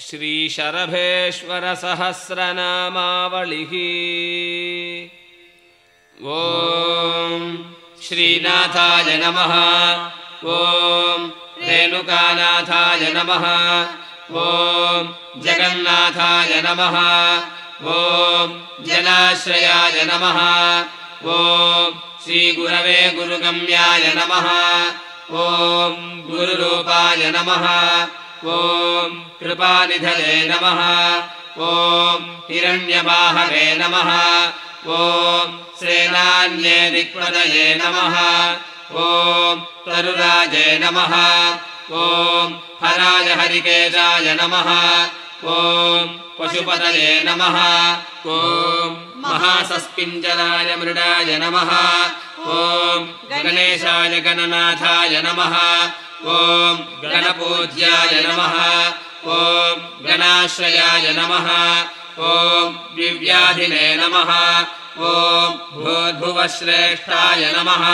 श्रीशरभेश्वरसहस्रनामावलिः। ॐ श्रीनाथाय नमः। ॐ रेणुकानाथाय नमः। ॐ जगन्नाथाय नमः। ॐ जनाश्रयाय नमः। ॐ श्रीगुरवे गुरुगम्याय नमः। ॐ गुरुरूपाय नमः ॐ कृपानिधये नमः। ॐ हिरण्यबाहवे नमः। ॐ सेनान्ये दिक्पदये नमः। ॐ तरुराजे नमः। ॐ हराय हरिकेशाय नमः। ॐ पशुपतये नमः। ॐ महासस्पिञ्जलाय मृडाय नमः। ॐ गणेशाय गणनाथाय नमः ॐ गणपूज्याय नमः। ॐ गणाश्रयाय नमः। ॐ दिव्याधिने नमः। ॐ भूर्भुवश्रेष्ठाय नमः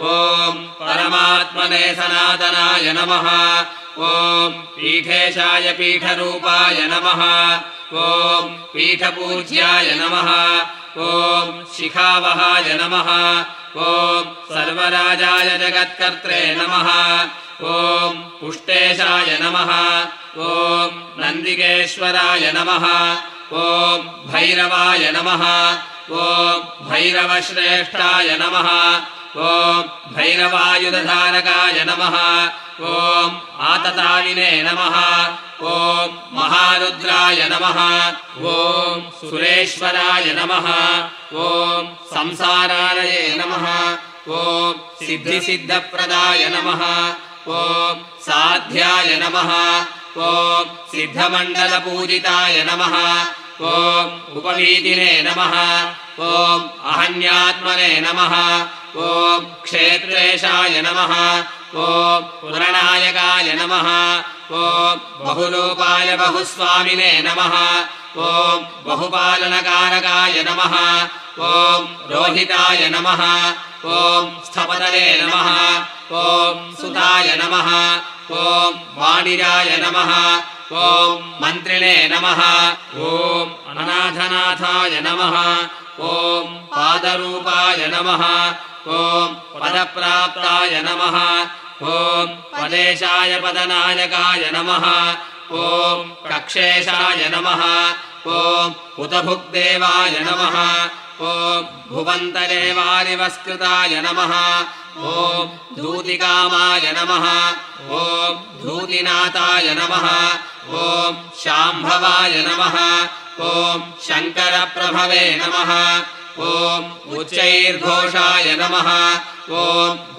ॐ परमात्मने सनातनाय नमः। ॐ पीठेशाय पीठरूपाय नमः। ॐ पीठपूज्याय नमः। ॐ शिखावहाय नमः। ॐ सर्वराजाय जगत्कर्त्रे नमः। ॐ पुष्टेशाय नमः। ॐ नन्दिकेश्वराय नमः। ॐ भैरवाय नमः ॐ भैरवश्रेष्ठाय नमः। ॐ भैरवायुधधारकाय नमः। ॐ आततायिने नमः। ॐ महारुद्राय नमः। ॐ सुरेश्वराय नमः। ॐ संसारालये नमः। ॐ सिद्धिसिद्धप्रदाय नमः। ॐ साध्याय नमः। ॐ सिद्धमण्डलपूजिताय नमः ॐ उपवीतिने नमः। ॐ अहन्यात्मने नमः। ॐ क्षेत्रेशाय नमः। ॐ पुरणायकाय नमः ॐ बहुलोपाय बहुस्वामिने नमः। ॐ बहुपालनकारकाय नमः। ॐ रोहिताय नमः। ॐ स्थपतले नमः। ॐ सुताय नमः। ॐ वाणिजाय नमः। ॐ मन्त्रिणे नमः। ॐ अनाथनाथाय नमः। ॐ पादरूपाय नमः। ॐ पदप्राप्ताय नमः ॐ पदेशाय पदनायकाय नमः। ॐ कक्षेशाय नमः। ॐ उतभुग्देवाय नमः। ॐ भुवन्तरे वारिवस्कृताय नमः। ॐ दूतिकामाय नमः। ॐ धूतिनाथाय नमः। ॐ शाम्भवाय नमः। ॐ शङ्करप्रभवे नमः ॐ उच्चैर्घोषाय नमः। ॐ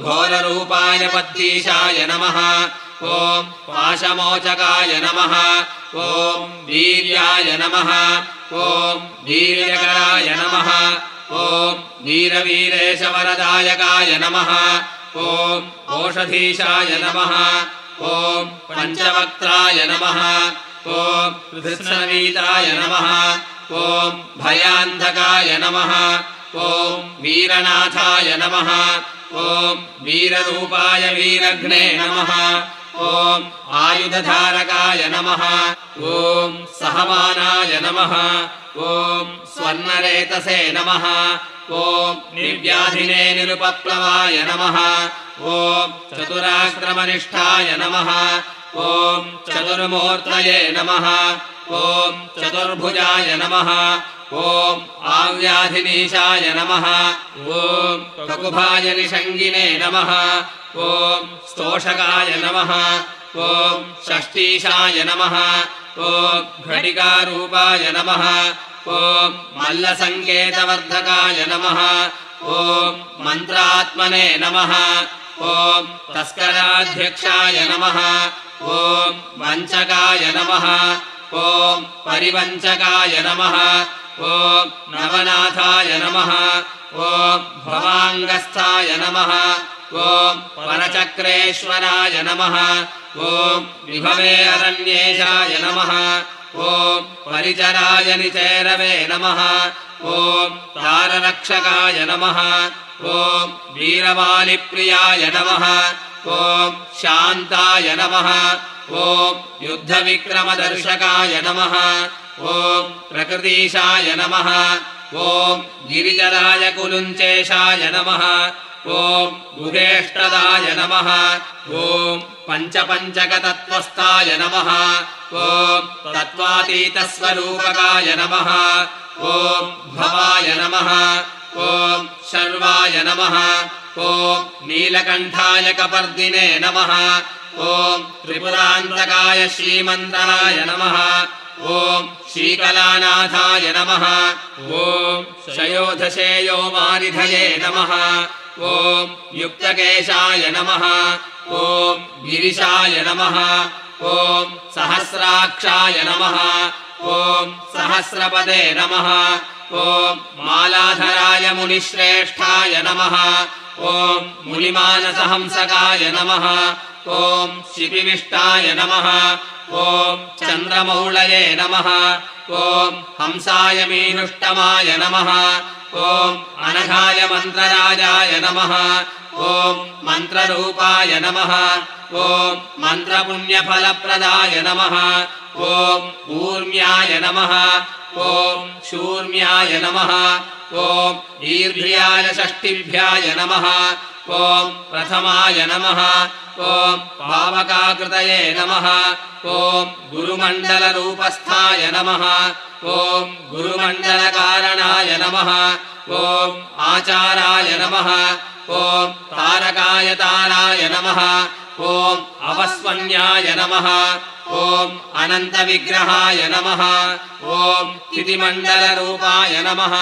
घोररूपाय पद्दीशाय नमः। ॐ पाशमोचकाय नमः। ॐ वीर्याय नमः। ॐ वीर्यकराय नमः। ॐ वीरवीरेशवरदायकाय नमः। ॐ ओषधीशाय नमः। ॐ पञ्चवक्त्राय नमः। ॐ ॐ भयान्धकाय नमः। ॐ वीरनाथाय नमः। ॐ वीररूपाय वीरघ्ने नमः। ॐ आयुधधारकाय नमः। ॐ सहमानाय नमः। ॐ स्वर्णरेतसे नमः। ॐ निर्व्याधिने निरुपप्लवाय नमः। ॐ चतुराश्रमनिष्ठाय नमः ॐ चतुर्मूर्तये नमः। ॐ चतुर्भुजाय नमः। ॐ आव्याधिनीशाय नमः। ॐ ककुभाय निषङ्गिने नमः। ॐ स्तोषकाय नमः। ॐ षष्ठीशाय नमः। ॐ घटिकारूपाय नमः। ॐ मल्लसङ्केतवर्धकाय नमः। ॐ मन्त्रात्मने नमः ॐ तस्कराध्यक्षाय नमः। ॐ वञ्चकाय नमः। ॐ परिवञ्चकाय नमः। ॐ नवनाथाय नमः। ॐ भवाङ्गस्थाय नमः। ॐ परचक्रेश्वराय नमः। ॐ विभवे अरण्येशाय नमः ॐ परिचराय निचेरवे नमः। ॐ ताररक्षकाय नमः। ॐ वीरवालिप्रियाय नमः। ॐ शान्ताय नमः। ॐ युद्धविक्रमदर्शकाय नमः। ॐ प्रकृतीशाय नमः। ॐ गिरिजराय कुलुञ्चेशाय नमः ॐ गुहेष्टदाय नमः। ॐ पञ्चपञ्चकतत्त्वस्थाय नमः। ॐ तत्त्वातीतस्वरूपकाय नमः। ॐ भवाय नमः। ॐ शर्वाय नमः। ॐ नीलकण्ठाय कपर्दिने नमः। ॐ त्रिपुरान्तकाय श्रीमन्तराय नमः। ॐ श्रीकलानाथाय नमः। ॐ शयोधशेयो मारिधये नमः ॐ युक्तकेशाय नमः। ॐ गिरिशाय नमः। ॐ सहस्राक्षाय नमः। ॐ सहस्रपदे नमः। ॐ मालाधराय मुनिश्रेष्ठाय नमः। ॐ मुनिमानसहंसकाय नमः। ॐ शिपिविष्टाय नमः। ॐ चन्द्रमौळये नमः। ॐ हंसाय मीनुष्टमाय नमः ॐ अनघाय मन्त्रराजाय नमः ॐ मन्त्ररूपाय नमः ॐ मन्त्रपुण्यफलप्रदाय नमः ॐ ऊर्म्याय नमः ॐ शूर्म्याय नमः ॐ ईर्भ्याय षष्टिभ्याय नमः ॐ प्रथमाय नमः ॐ पावकाकृतये नमः ॐ गुरुमण्डलरूपस्थाय नमः ॐ गुरुमण्डलकारणाय नमः ॐ आचाराय नमः ॐ तारकाय ताराय नमः। ॐ अवस्वन्याय नमः। ॐ अनन्तविग्रहाय नमः। ॐ तिथिमण्डलरूपाय नमः।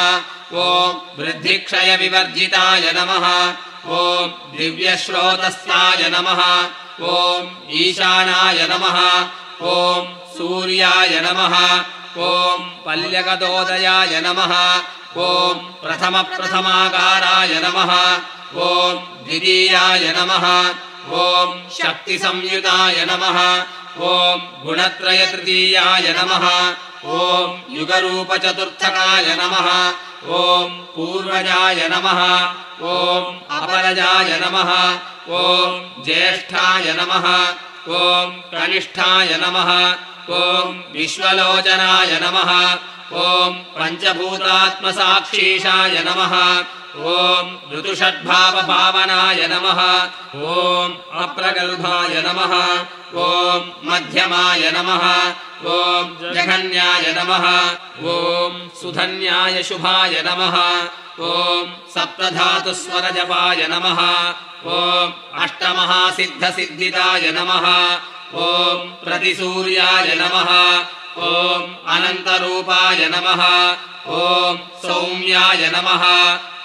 ॐ वृद्धिक्षयविवर्जिताय नमः। ॐ दिव्यश्रोतस्ताय नमः। ॐ ईशानाय नमः। ॐ सूर्याय नमः। ॐ पल्यगदोदयाय नमः। ॐ प्रथमप्रथमाकाराय नमः ॐ द्वितीयाय नमः ॐ शक्तिसंयुताय नमः ॐ गुणत्रयतृतीयाय नमः ॐ युगरूपचतुर्थकाय नमः ॐ पूर्वजाय नमः ॐ अपरजाय नमः ॐ ज्येष्ठाय नमः ॐ कनिष्ठाय नमः ॐ विश्वलोचनाय नमः ॐ पञ्चभूतात्मसाक्षीषाय नमः ॐ ऋतुषड्भावभावनाय नमः। ॐ अप्रगल्भाय नमः। ॐ मध्यमाय नमः। ॐ जघन्याय नमः। ॐ सुधन्याय शुभाय नमः। ॐ सप्तधातुस्वरजपाय नमः। ॐ अष्टमहासिद्धसिद्धिदाय नमः ॐ प्रतिसूर्याय नमः। ॐ अनन्तरूपाय नमः। ॐ सौम्याय नमः।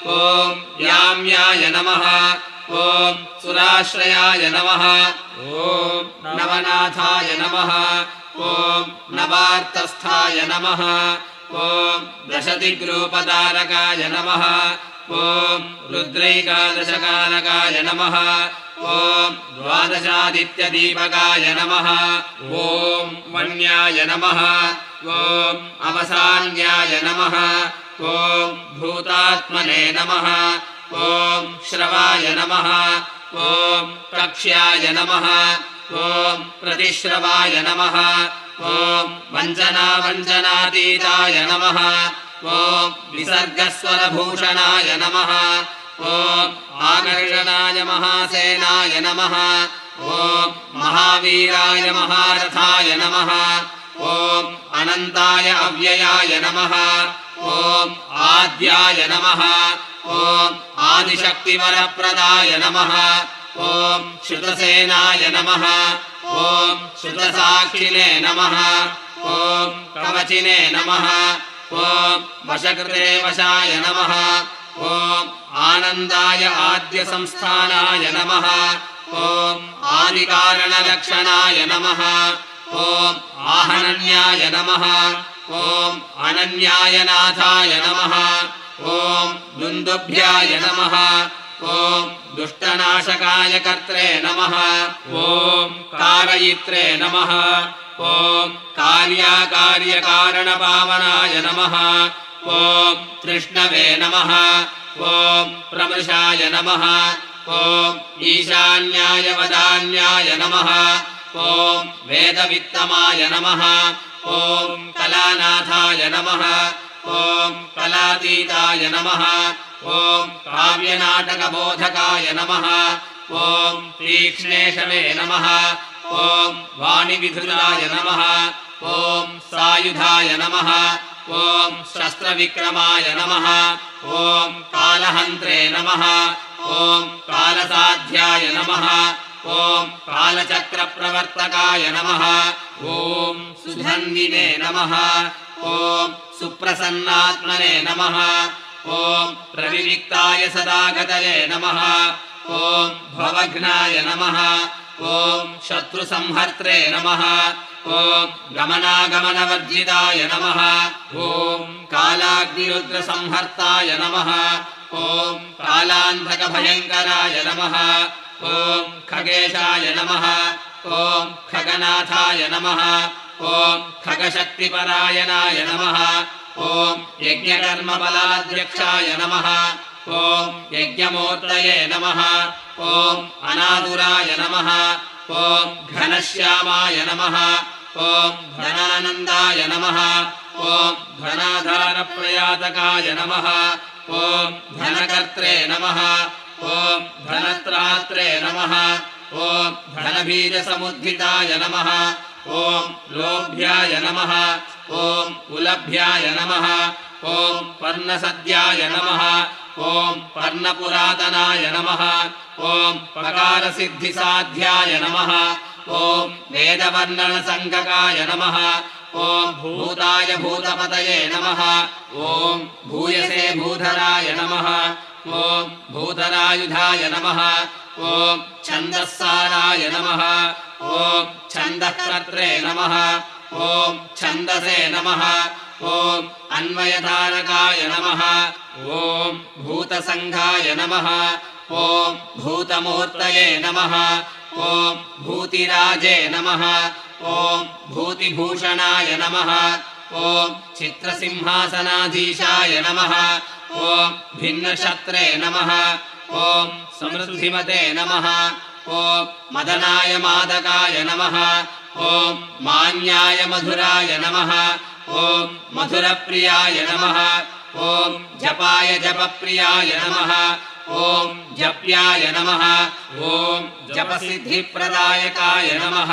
ॐ याम्याय नमः ॐ सुराश्रयाय नमः। ॐ नवनाथाय नमः। ॐ नवार्तस्थाय नमः। ॐ दशदिग्रूपतारकाय नमः। ॐ रुद्रैकादशकालकाय नमः। ॐ द्वादशादित्यदीपकाय नमः। ॐ वन्याय नमः। ॐ अवसान्याय नमः। ॐ भूतात्मने नमः ॐ श्रवाय नमः ॐ कक्ष्याय नमः ॐ प्रतिश्रवाय नमः ॐ वञ्चनावञ्चनातीताय नमः ॐ विसर्गस्वरभूषणाय नमः ॐ आकर्षणाय महासेनाय नमः ॐ महावीराय महारथाय नमः ॐ अनन्ताय अव्ययाय नमः। ॐ आद्याय नमः। ॐ आदिशक्तिवरप्रदाय नमः। ॐ श्रुतसेनाय नमः। ॐ श्रुतसाक्षिणे नमः। ॐ कवचिने नमः। ॐ वशकृते वशाय नमः। ॐ आनन्दाय आद्यसंस्थानाय नमः। ॐ आदिकारणलक्षणाय नमः ॐ आहनन्याय नमः। ॐ अनन्याय नाथाय नमः। ॐ दुन्दुभ्याय नमः। ॐ दुष्टनाशकाय कर्त्रे नमः। ॐ कारयित्रे नमः। ॐ कार्याकार्यकारणपावनाय नमः। ॐ कृष्णवे नमः। ॐ प्रमृषाय नमः। ॐ ईशान्याय वदान्याय नमः ॐ वेदवित्तमाय नमः। ॐ कलानाथाय नमः। ॐ कलातीताय नमः। ॐ काव्यनाटकबोधकाय नमः। ॐ तीक्ष्णेशवे नमः। ॐ वाणिविधुराय नमः। ॐ सायुधाय नमः। ॐ शस्त्रविक्रमाय नमः। ॐ कालहन्त्रे नमः। ॐ कालसाध्याय नमः ॐ कालचक्रप्रवर्तकाय नमः। ॐ सुधन्विने नमः। ॐ सुप्रसन्नात्मने नमः। ॐ प्रविविक्ताय सदागतये नमः। ॐ भवघ्नाय नमः। ॐ शत्रुसंहर्त्रे नमः। ॐ गमनागमनवर्जिताय नमः। ॐ कालाग्निरुद्रसंहर्ताय नमः। ॐ कालान्धकभयङ्कराय नमः ॐ खगेशाय नमः। ॐ खगनाथाय नमः। ॐ खगशक्तिपरायणाय नमः। ॐ यज्ञकर्मबलाध्यक्षाय नमः। ॐ यज्ञमूर्तये नमः। ॐ अनादुराय नमः। ॐ घनश्यामाय नमः। ॐ धनानन्दाय नमः। ॐ धनाधारप्रयातकाय नमः। ॐ धनकर्त्रे नमः ॐ धनत्रात्रे नमः। ॐ धनबीजसमुद्धिताय नमः। ॐ लोभ्याय नमः। ॐ उलभ्याय नमः। ॐ पर्णसद्याय नमः। ॐ पर्णपुरातनाय नमः। ॐ पकारसिद्धिसाध्याय नमः। ॐ वेदवर्णनसङ्गकाय नमः। ॐ भूताय भूतपतये नमः। ॐ भूयसे भूधराय नमः ॐ भूधरायुधाय नमः। ॐ छन्दःसाराय नमः। ॐ छन्दःकर्त्रे नमः। ॐ छन्दसे नमः। ॐ अन्वयधारकाय नमः। ॐ भूतसङ्घाय नमः। ॐ भूतमूर्तये नमः। ॐ भूतिराजे नमः। ॐ भूतिभूषणाय नमः ॐ चित्रसिंहासनाधीशाय नमः। ॐ भिन्नशत्रे नमः। ॐ समृद्धिमते नमः। ॐ मदनाय मादकाय नमः। ॐ मान्याय मधुराय नमः। ॐ मधुरप्रियाय नमः। ॐ जपाय जपप्रियाय नमः ॐ जप्याय नमः। ॐ जपसिद्धिप्रदायकाय नमः।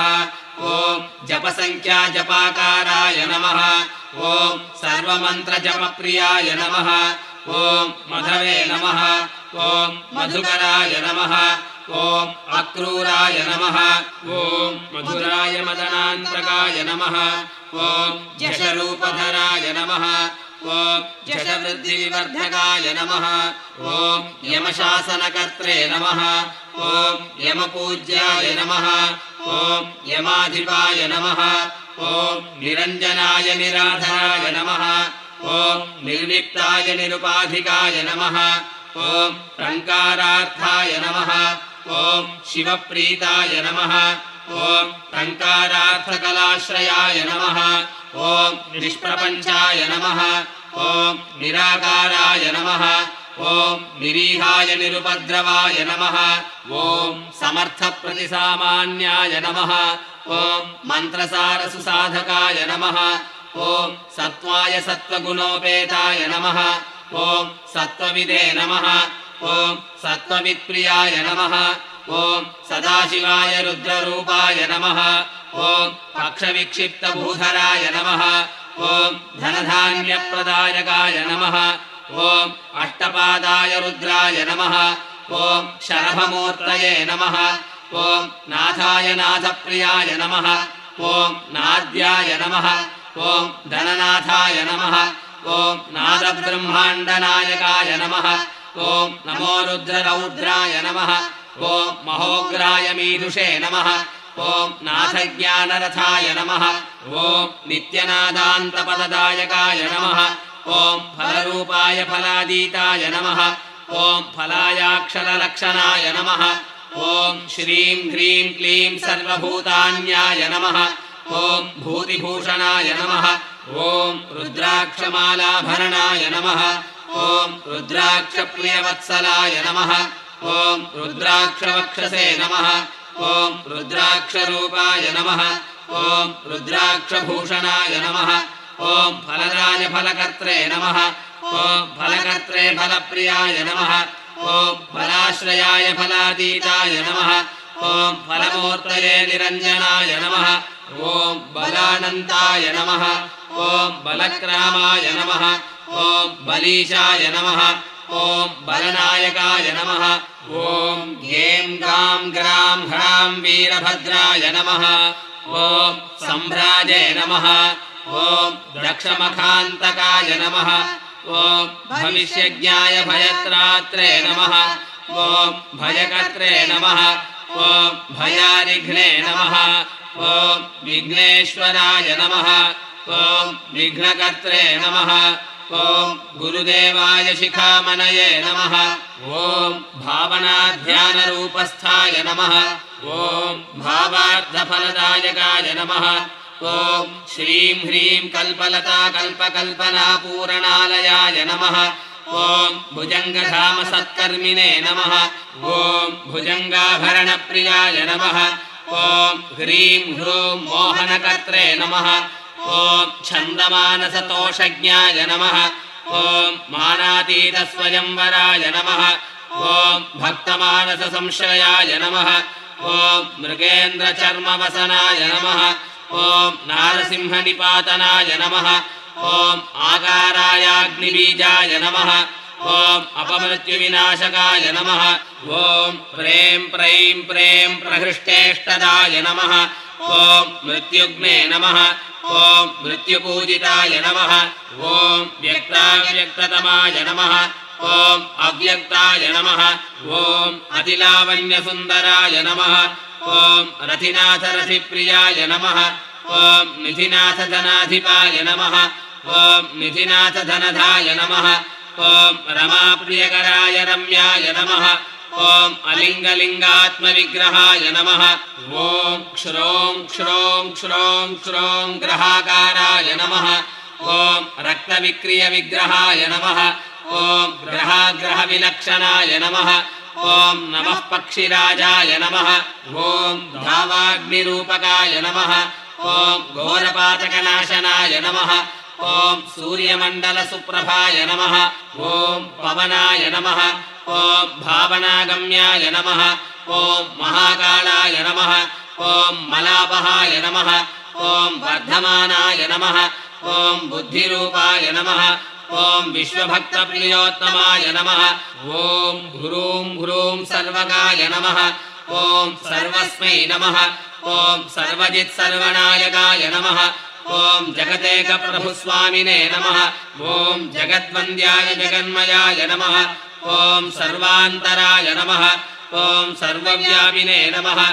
ॐ जपसङ्ख्याजपाकाराय नमः। ॐ सर्वमन्त्रजपप्रियाय नमः। ॐ मधवे नमः। ॐ मधुकराय नमः। ॐ अक्रूराय नमः। ॐ जशरूपधराय नमः ॐ जशवृद्धिविवर्धकाय नमः। ॐ यमशासनकर्त्रे नमः। ॐ यमपूज्याय नमः। ॐ यमाधिपाय नमः। ॐ निरञ्जनाय निराधराय नमः। ॐ निर्लिप्ताय निरुपाधिकाय नमः। ॐ टङ्कारार्थाय नमः। ॐ शिवप्रीताय नमः टङ्कारार्थकलाश्रयाय नमः ॐ निष्प्रपञ्चाय नमः ॐ निराकाराय नमः ॐ निरीहाय निरुपद्रवाय नमः ॐ समर्थप्रतिसामान्याय नमः ॐ मन्त्रसारसुसाधकाय नमः ॐ सत्त्वाय सत्त्वगुणोपेताय नमः ॐ सत्त्वविदे नमः ॐ सत्त्ववित्प्रियाय नमः ॐ सदाशिवाय रुद्ररूपाय नमः। ॐ पक्षविक्षिप्तभूधराय नमः। ॐ धनधान्यप्रदायकाय नमः। ॐ अष्टपादाय रुद्राय नमः। ॐ शरभमूर्तये नमः। ॐ नाथाय नाथप्रियाय नमः। ॐ नाद्याय नमः। ॐ धननाथाय नमः। ॐ नादब्रह्माण्डनायकाय नमः। ॐ नमो रुद्ररौद्राय नमः ॐ महोग्राय मीदुषे नमः। ॐ नाथज्ञानरथाय नमः। ॐ नित्यनादान्तपददायकाय नमः। ॐ फलरूपाय फलादीताय नमः। ॐ फलायाक्षरलक्षणाय नमः। ॐ श्रीं ह्रीं क्लीं सर्वभूतान्याय नमः। ॐ भूतिभूषणाय नमः। ॐ रुद्राक्षमालाभरणाय नमः। ॐ रुद्राक्षप्रियवत्सलाय नमः ॐ रुद्राक्षवक्षसे नमः। ॐ रुद्राक्षरूपाय नमः। ॐ रुद्राक्षभूषणाय नमः। ॐ फलराय फलकर्त्रे नमः। ॐ फलकर्त्रे फलप्रियाय नमः। ॐ फलाश्रयाय फलातीताय नमः। ॐ फलमूर्तये निरञ्जनाय नमः। ॐ बलानन्ताय नमः। ॐ बलक्रामाय नमः। ॐ बलीशाय नमः ॐ बलनायकाय नमः। ॐ ह्रीं गां ग्रां ह्रां वीरभद्राय नमः। ॐ सम्भ्राजे नमः। ॐ दक्षमखान्तकाय नमः। ॐ भविष्यज्ञाय भयत्रात्रे नमः। ॐ भयकर्त्रे नमः। ॐ भयारिघ्ने नमः। ॐ विघ्नेश्वराय नमः। ॐ विघ्नकर्त्रे नमः ॐ गुरुदेवाय शिखामनये नमः। ॐ भावनाध्यानरूपस्थाय नमः। ॐ भावार्थफलदायकाय नमः। ॐ श्रीं ह्रीं कल्पलता कल्पकल्पनापूरणालयाय नमः। ॐ भुजङ्गधामसत्कर्मिणे नमः। ॐ भुजङ्गाभरणप्रियाय नमः। ॐ ह्रीं ह्रूं मोहनकर्त्रे नमः ॐ छन्दमानसतोषज्ञाय नमः। ॐ मानातीतस्वयंवराय नमः। ॐ भक्तमानससंश्रयाय नमः। ॐ मृगेन्द्रचर्मवसनाय नमः। ॐ नारसिंहनिपातनाय नमः। ॐ आकारायाग्निबीजाय नमः। ॐ अपमृत्युविनाशकाय नमः। ॐ प्रें प्रैं प्रें प्रहृष्टेष्टदाय नमः। ॐ मृत्युग्ने नमः ॐ मृत्युपूजिताय नमः। ॐ व्यक्ताव्यक्ततमाय नमः। ॐ अव्यक्ताय नमः। ॐ अतिलावण्यसुन्दराय नमः। ॐ रथिनाथरथिप्रियाय नमः। ॐ निधिनाथधनाधिपाय नमः। ॐ निधिनाथधनधाय नमः। ॐ रमाप्रियकराय रम्याय नमः ॐ अलिङ्गलिङ्गात्मविग्रहाय नमः। ॐ ग्रहाकाराय नमः। ॐ रक्तविक्रियविग्रहाय नमः। ॐ ग्रहाग्रहविलक्षणाय नमः। ॐ नमः पक्षिराजाय नमः। ॐ धावाग्निरूपकाय नमः। ॐ घोरपातकनाशनाय नमः। ॐ सूर्यमण्डलसुप्रभाय नमः। ॐ पवनाय नमः ॐ भावनागम्याय नमः ॐ महाकालाय नमः ॐ मलापहाय नमः ॐ वर्धमानाय नमः ॐ बुद्धिरूपाय नमः ॐ विश्वभक्तप्रियोत्तमाय नमः ॐ ह्रूं ह्रूं सर्वकाय नमः ॐ सर्वस्मै नमः ॐ सर्वजित्सर्वनायकाय नमः ॐ जगदेकप्रभुस्वामिने नमः ॐ जगद्वन्द्याय जगन्मयाय नमः ॐ सर्वान्तराय नमः। ॐ सर्वव्यापिने नमः।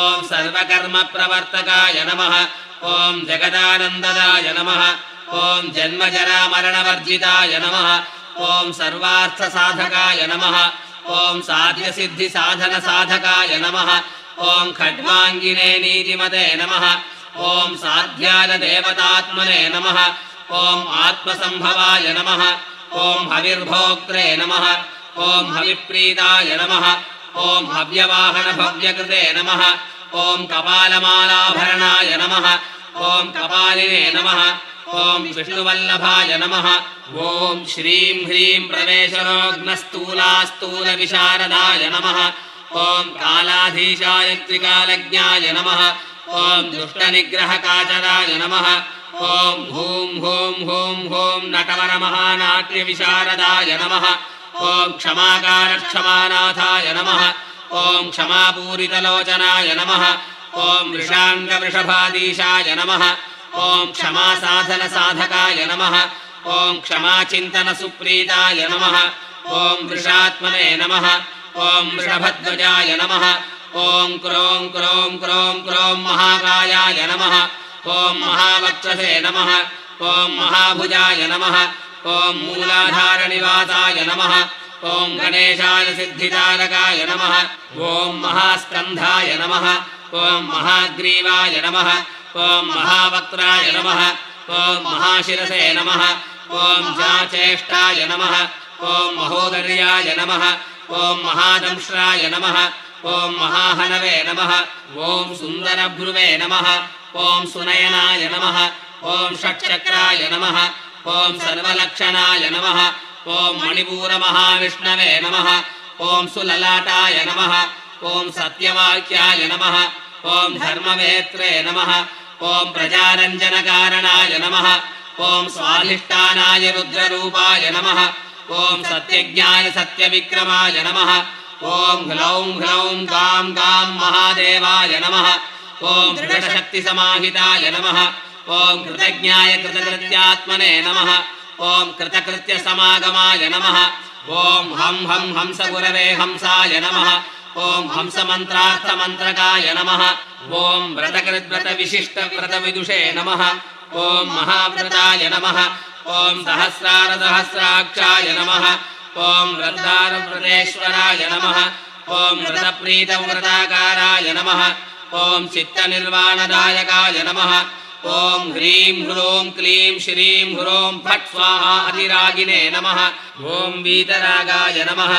ॐ सर्वकर्मप्रवर्तकाय नमः। ॐ जगदानन्ददाय नमः। ॐ जन्मजरामरणवर्जिताय नमः। ॐ सर्वार्थसाधकाय नमः। ॐ साध्यसिद्धिसाधनसाधकाय नमः। ॐ खड्वाङ्गिने नीतिमते नमः। ॐ साध्यानदेवतात्मने नमः। ॐ आत्मसम्भवाय नमः ॐ हविर्भोक्त्रे नमः। ॐ हविप्रीताय नमः। ॐ हव्यवाहनभव्यकृते नमः। ॐ कपालमालाभरणाय नमः। ॐ कपालिने नमः। ॐ विष्णुवल्लभाय नमः। ॐ श्रीं ह्रीं प्रवेशरोग्नस्थूलास्थूलविशारदाय नमः। ॐ कालाधीशाय त्रिकालज्ञाय नमः। ॐ दुष्टनिग्रहकाचराय नमः ॐ हूं हूं हूं हूं नटवरमहानाट्यविशारदाय नमः। ॐ क्षमाकारक्षमानाथाय नमः। ॐ क्षमापूरितलोचनाय नमः। ॐ वृषाङ्गवृषभादीशाय नमः। ॐ क्षमासाधनसाधकाय नमः। ॐ क्षमाचिन्तनसुप्रीताय नमः। ॐ वृषात्मने नमः। ॐ वृषभध्वजाय नमः। ॐ क्रों क्रों क्रों क्रों महाकायाय नमः ॐ महावक्षसे नमः ॐ महाभुजाय नमः ॐ मूलाधारनिवासाय नमः ॐ गणेशाय सिद्धिदारकाय नमः ॐ महास्कन्धाय नमः ॐ महाग्रीवाय नमः ॐ महावक्त्राय नमः ॐ महाशिरसे नमः ॐ जाचेष्टाय नमः ॐ महोदर्याय नमः ॐ महादंश्राय नमः ॐ महाहनवे नमः ॐ सुन्दरभ्रुवे नमः ॐ सुनयनाय नमः ॐ षट्चक्राय नमः ॐ सर्वलक्षणाय नमः ॐ मणिपूरमहाविष्णवे नमः ॐ सुललाटाय नमः ॐ सत्यवाक्याय नमः ॐ धर्मवेत्रे नमः ॐ प्रजारञ्जनकारणाय नमः ॐ स्वाधिष्ठानाय रुद्ररूपाय नमः ॐ सत्यज्ञाय सत्यविक्रमाय नमः ॐ ह्लौं ह्लौं गां गां महादेवाय नमः। ॐ दृढशक्तिसमाहिताय नमः। ॐ कृतज्ञाय कृतकृत्यात्मने नमः। ॐ कृतकृत्यसमागमाय नमः। ॐ हं हं हंसगुरवे हंसाय नमः। ॐ हंसमन्त्रार्थमन्त्रकाय नमः। ॐ व्रतकृद्व्रतविशिष्टव्रतविदुषे नमः। ॐ महाव्रताय नमः। ॐ सहस्रारसहस्राक्षाय नमः ॐ वृद्धारव्रतेश्वराय नमः। ॐ नमः। ॐ चित्तनिर्वाणदायकाय नमः। ॐ ह्रीं ह्रूं क्लीं श्रीं ह्रूं फट् स्वाहा अतिरागिने नमः। ॐ वीतरागाय नमः।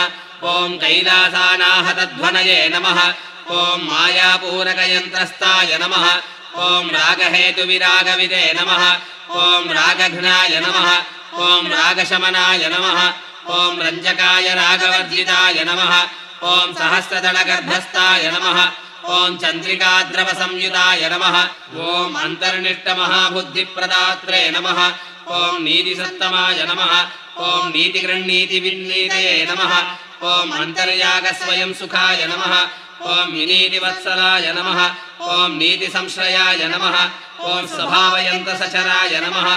ॐ कैलासानाहतध्वनये नमः। ॐ मायापूरकयन्त्रस्ताय नमः। ॐ रागहेतुविरागविदे नमः। ॐ रागघ्नाय नमः। ॐ रागशमनाय नमः। ॐ रञ्जकाय रागवर्जिताय नमः ॐ सहस्रदलगर्भस्थाय नमः ॐ चन्द्रिकाद्रवसंयुताय नमः ॐ अन्तर्निष्टमहाबुद्धिप्रदात्रे नमः ॐ नीतिसत्तमाय नमः ॐ नीतिगृह्णीतिविन्नीतये नमः ॐ अन्तर्यागस्वयं सुखाय नमः ॐ विनीतिवत्सलाय नमः ॐ नीतिसंश्रयाय नमः ॐ स्वभावयन्तसचराय नमः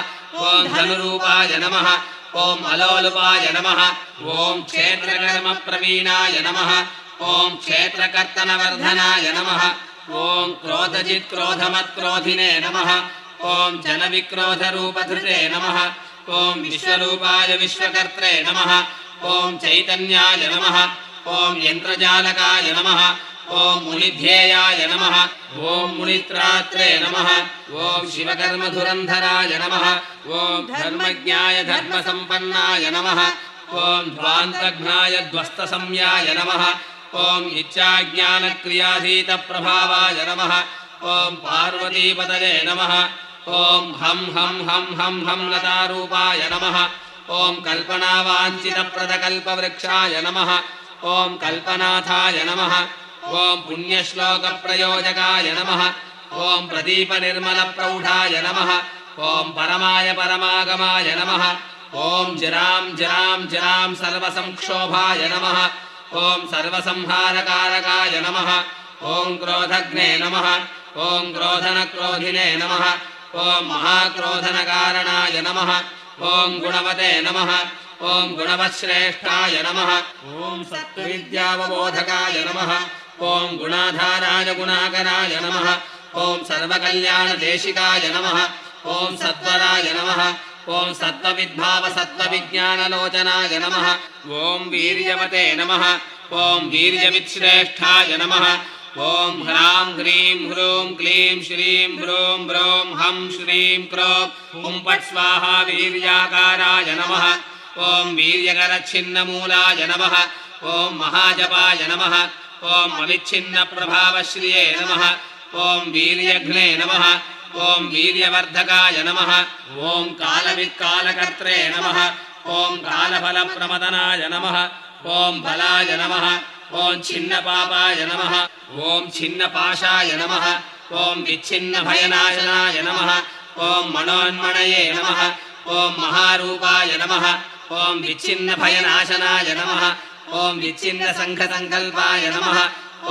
ॐ धनुरूपाय नमः ॐ अलोलुपाय नमः। ॐ क्षेत्रकर्मप्रवीणाय नमः। ॐ क्षेत्रकर्तनवर्धनाय नमः। ॐ क्रोधजित्क्रोधमत्क्रोधिने नमः। ॐ जनविक्रोधरूपधृते नमः। ॐ विश्वरूपाय विश्वकर्त्रे नमः। ॐ चैतन्याय नमः। ॐ यन्त्रजालकाय नमः ॐ मुनिध्येयाय नमः। ॐ मुनित्रात्रे नमः। ॐ शिवकर्मधुरन्धराय नमः। ॐ धर्मज्ञाय धर्मसम्पन्नाय नमः। ॐ ध्वान्तघ्नाय ध्वस्तसंज्ञाय नमः। ॐ इच्छाज्ञानक्रियाधीतप्रभावाय नमः। ॐ पार्वतीपतये नमः। ॐ हं हं हं हं हं लतारूपाय नमः। ॐ कल्पनावाञ्छितप्रदकल्पवृक्षाय नमः। ॐ कल्पनाथाय नमः ॐ पुण्यश्लोकप्रयोजकाय नमः ॐ प्रदीपनिर्मलप्रौढाय नमः ॐ परमाय परमागमाय नमः ॐ जरां जरां जरां सर्वसंक्षोभाय नमः ॐ सर्वसंहारकारकाय नमः ॐ क्रोधग्ने नमः ॐ क्रोधनक्रोधिने नमः ॐ महाक्रोधनकारणाय नमः ॐ गुणवते नमः ॐ गुणवश्रेष्ठाय नमः ॐ सत्त्वविद्यावबोधकाय नमः ॐ गुणाधाराय गुणाकराय नमः। ॐ सर्वकल्याणदेशिकाय नमः। ॐ सत्वराय नमः। ॐ सत्त्वविद्भावसत्त्वविज्ञानलोचनाय नमः। ॐ वीर्यवते नमः। ॐ वीर्यविश्रेष्ठाय नमः। ॐ ह्रां ह्रीं ह्रूं क्लीं श्रीं ह्रूं ब्रों हं श्रीं क्रों हुं पट् स्वाहा वीर्याकाराय नमः। ॐ वीर्यकरच्छिन्नमूलाय नमः। ॐ महाजपाय नमः ॐ अविच्छिन्नप्रभावश्रिये नमः ॐ वीर्यघ्ने नमः ॐ वीर्यवर्धकाय नमः ॐ कालवित्कालकर्त्रे नमः ॐ कालफलप्रमदनाय नमः ॐ बलाय नमः ॐ छिन्नपापाय नमः ॐ छिन्नपाशाय नमः ॐ विच्छिन्नभयनाशनाय नमः ॐ मनोन्मणये नमः ॐ महारूपाय नमः ॐ विच्छिन्नभयनाशनाय नमः ॐ विच्छिन्नसङ्घसङ्कल्पाय नमः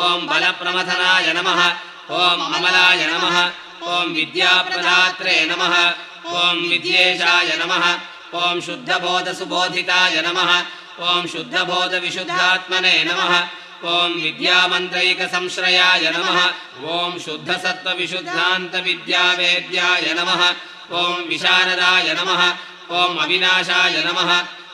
ॐ बलप्रमथनाय नमः ॐ अमलाय नमः ॐ विद्याप्रदात्रे नमः ॐ विद्येशाय नमः ॐ शुद्धबोधसुबोधिताय नमः ॐ शुद्धबोधविशुद्धात्मने नमः ॐ विद्यामन्त्रैकसंश्रयाय नमः ॐ शुद्धसत्त्वविशुद्धान्तविद्यावेद्याय नमः ॐ विशारदाय नमः ॐ अविनाशाय नमः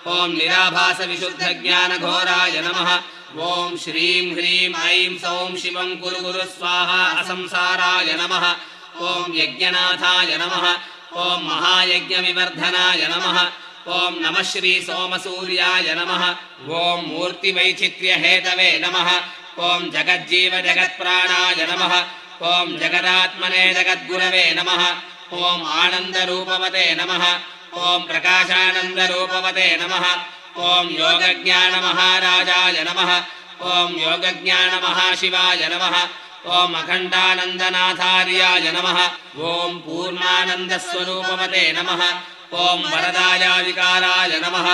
ॐ निराभासविशुद्धज्ञानघोराय नमः। ॐ श्रीं ह्रीं ऐं सौं शिवं स्वाहा असंसाराय नमः। ॐ यज्ञनाथाय नमः। ॐ महायज्ञविवर्धनाय नमः। ॐ नमः श्रीसोमसूर्याय नमः। ॐ मूर्तिवैचित्र्यहेतवे नमः। ॐ ॐ जगज्जीव जगत्प्राणाय नमः। ॐ जगदात्मने जगद्गुरवे नमः। ॐ आनन्दरूपवते नमः ॐ प्रकाशानन्दरूपवते नमः। ॐ योगज्ञानमहाराजाय नमः। ॐ योगज्ञानमहाशिवाय नमः। ॐ अखण्डानन्दनाथार्याय नमः। ॐ पूर्णानन्दस्वरूपवते नमः। ॐ वरदायाविकाराय नमः।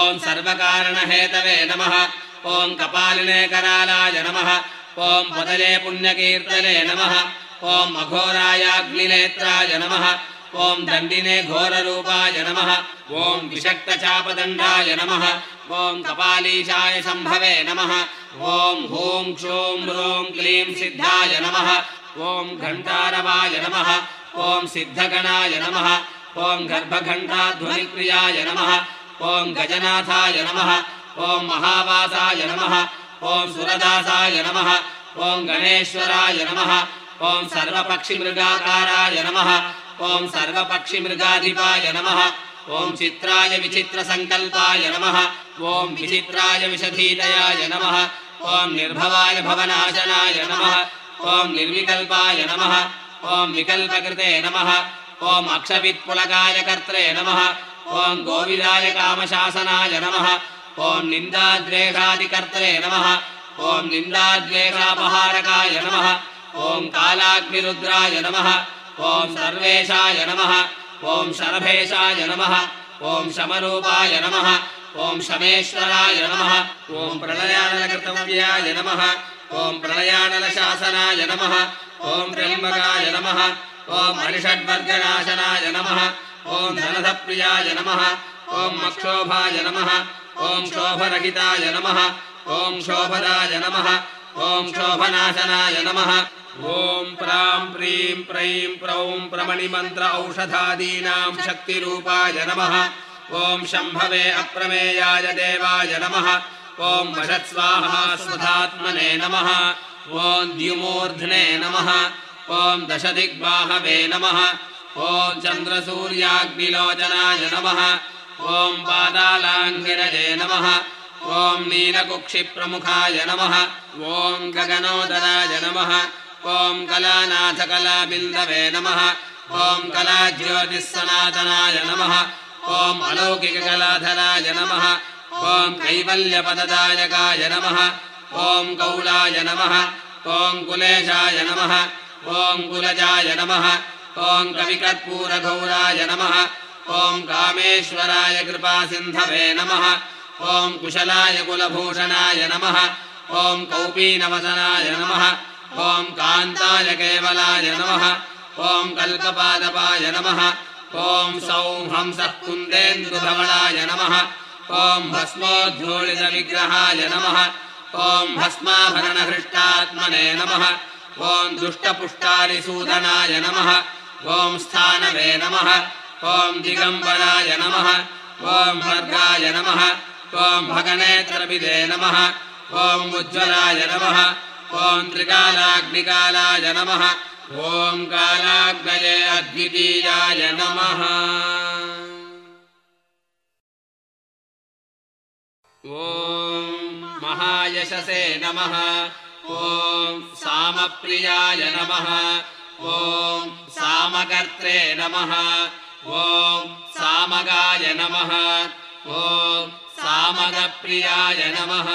ॐ सर्वकारणहेतवे नमः। ॐ कपालिने करालाय नमः। ॐ पदये पुण्यकीर्तने नमः। ॐ अघोरायाग्निनेत्राय नमः ॐ दण्डिने घोररूपाय नमः ॐ विषक्तचापदण्डाय नमः ॐ कपालीशाय सम्भवे नमः ॐ हूं क्षों ह्रों क्लीं सिद्धाय नमः ॐ घण्टारवाय नमः ॐ सिद्धगणाय नमः ॐ गर्भघण्टाध्वनिप्रियाय नमः ॐ गजनाथाय नमः ॐ महावासाय नमः ॐ सुरदासाय नमः ॐ गणेश्वराय नमः ॐ सर्वपक्षिमृगाकाराय नमः ॐ सर्वपक्षिमृगाधिपाय नमः ॐ चित्राय विचित्रसङ्कल्पाय नमः ॐ विचित्राय विशधीदयाय नमः ॐ निर्भवाय भवनाशनाय नमः ॐ निर्विकल्पाय नमः ॐ विकल्पकृते नमः ॐ अक्षवित्पुलकाय कर्त्रे नमः ॐ गोविदाय कामशासनाय नमः ॐ निन्दाद्वेषादिकर्त्रे नमः ॐ निन्दाद्वेषापहारकाय नमः ॐ कालाग्निरुद्राय नमः ॐ सर्वेशाय नमः ॐ शरभेशाय नमः ॐ शमरूपाय नमः ॐ शमेश्वराय नमः ॐ प्रलयानलकृतव्याय नमः ॐ प्रलयानलशासनाय नमः ॐ त्र्यम्बकाय नमः ॐ हरिषड्वर्गनाशनाय नमः ॐ धनधप्रियाय नमः ॐ मक्षोभाय नमः ॐ शोभरहिताय नमः ॐ शोभदाय नमः ॐ शोभनाशनाय नमः ॐ प्रां प्रीं प्रैं प्रौं प्रमणिमन्त्र औषधादीनां शक्तिरूपाय नमः। ॐ शम्भवे अप्रमेयाय देवाय नमः। ॐ वषत्स्वाहा स्वधात्मने नमः। ॐ द्युमूर्ध्ने नमः। ॐ दशदिग्बाहवे नमः। ॐ चन्द्रसूर्याग्निलोचनाय नमः। ॐ पादालाङ्गिरजे नमः। ॐ नीलकुक्षिप्रमुखाय नमः। ॐ गगनोदराय नमः ॐ कलानाथकलाबिन्दवे नमः ॐ कलाज्योतिःसनातनाय नमः ॐ अलौकिककलाधराय नमः ॐ कैवल्यपददायकाय नमः ॐ कौलाय नमः ॐ कुलेशाय नमः ॐ कुलजाय नमः ॐ कविकर्पूरगौराय नमः ॐ कामेश्वराय कृपासिन्धवे नमः ॐ कुशलाय कुलभूषणाय नमः ॐ कौपीनवसनाय नमः ॐ कान्ताय केवलाय नमः ॐ कल्पपादपाय नमः ॐ सौं हंसः कुन्देन्दुधवलाय नमः ॐ भस्मोद्धूलितविग्रहाय नमः ॐ भस्माभरणहृष्टात्मने नमः ॐ दुष्टपुष्टारिसूदनाय नमः ॐ स्थानवे नमः ॐ दिगम्बराय नमः ॐ भर्गाय नमः ॐ भगनेत्रविदे नमः ॐ उज्ज्वलाय नमः ॐ त्रिकालाग्निकालाय नमः। ॐ कालाग्नये अद्वितीयाय नमः। ॐ महायशसे नमः। ॐ सामप्रियाय नमः। ॐ सामकर्त्रे नमः। ॐ सामगाय नमः। ॐ सामगप्रियाय नमः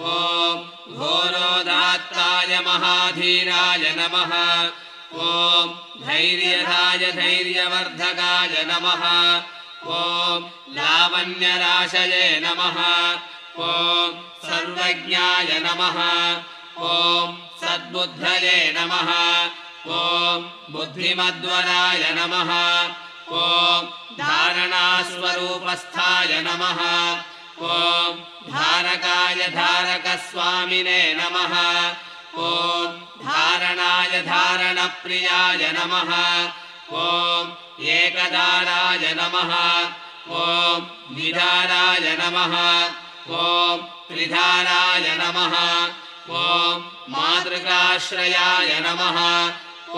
ॐ घोरोदात्ताय महाधीराय नमः। ॐ धैर्यधाय धैर्यवर्धकाय नमः। ॐ लावण्यराशये नमः। ॐ सर्वज्ञाय नमः। ॐ सद्बुद्धये नमः। ॐ बुद्धिमद्वराय नमः। ॐ धारणास्वरूपस्थाय नमः ॐ धारकाय धारकस्वामिने नमः। ॐ धारणाय धारणप्रियाय नमः। ॐ एकदाराय नमः। ॐ द्विधाराय नमः। ॐ त्रिधाराय नमः। ॐ मातृकाश्रयाय नमः।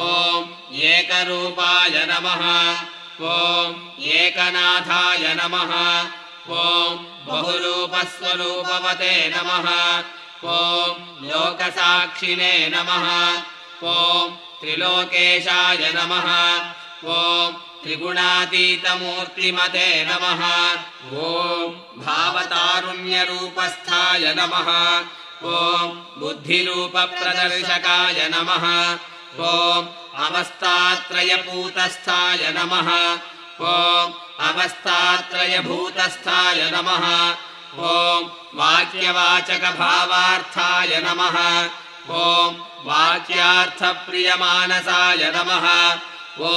ॐ एकरूपाय नमः। ॐ एकनाथाय नमः ॐ बहुरूपस्वरूपवते नमः। ॐ लोकसाक्षिणे नमः। ॐ त्रिलोकेशाय नमः। ॐ त्रिगुणातीतमूर्तिमते नमः। ॐ भावतारुण्यरूपस्थाय नमः। ॐ बुद्धिरूपप्रदर्शकाय नमः। ॐ अवस्थात्रयपूतस्थाय नमः ॐ अवस्थात्रयभूतस्थाय नमः। ॐ वाक्यवाचकभावार्थाय नमः। ॐ वाक्यार्थप्रियमानसाय नमः। ॐ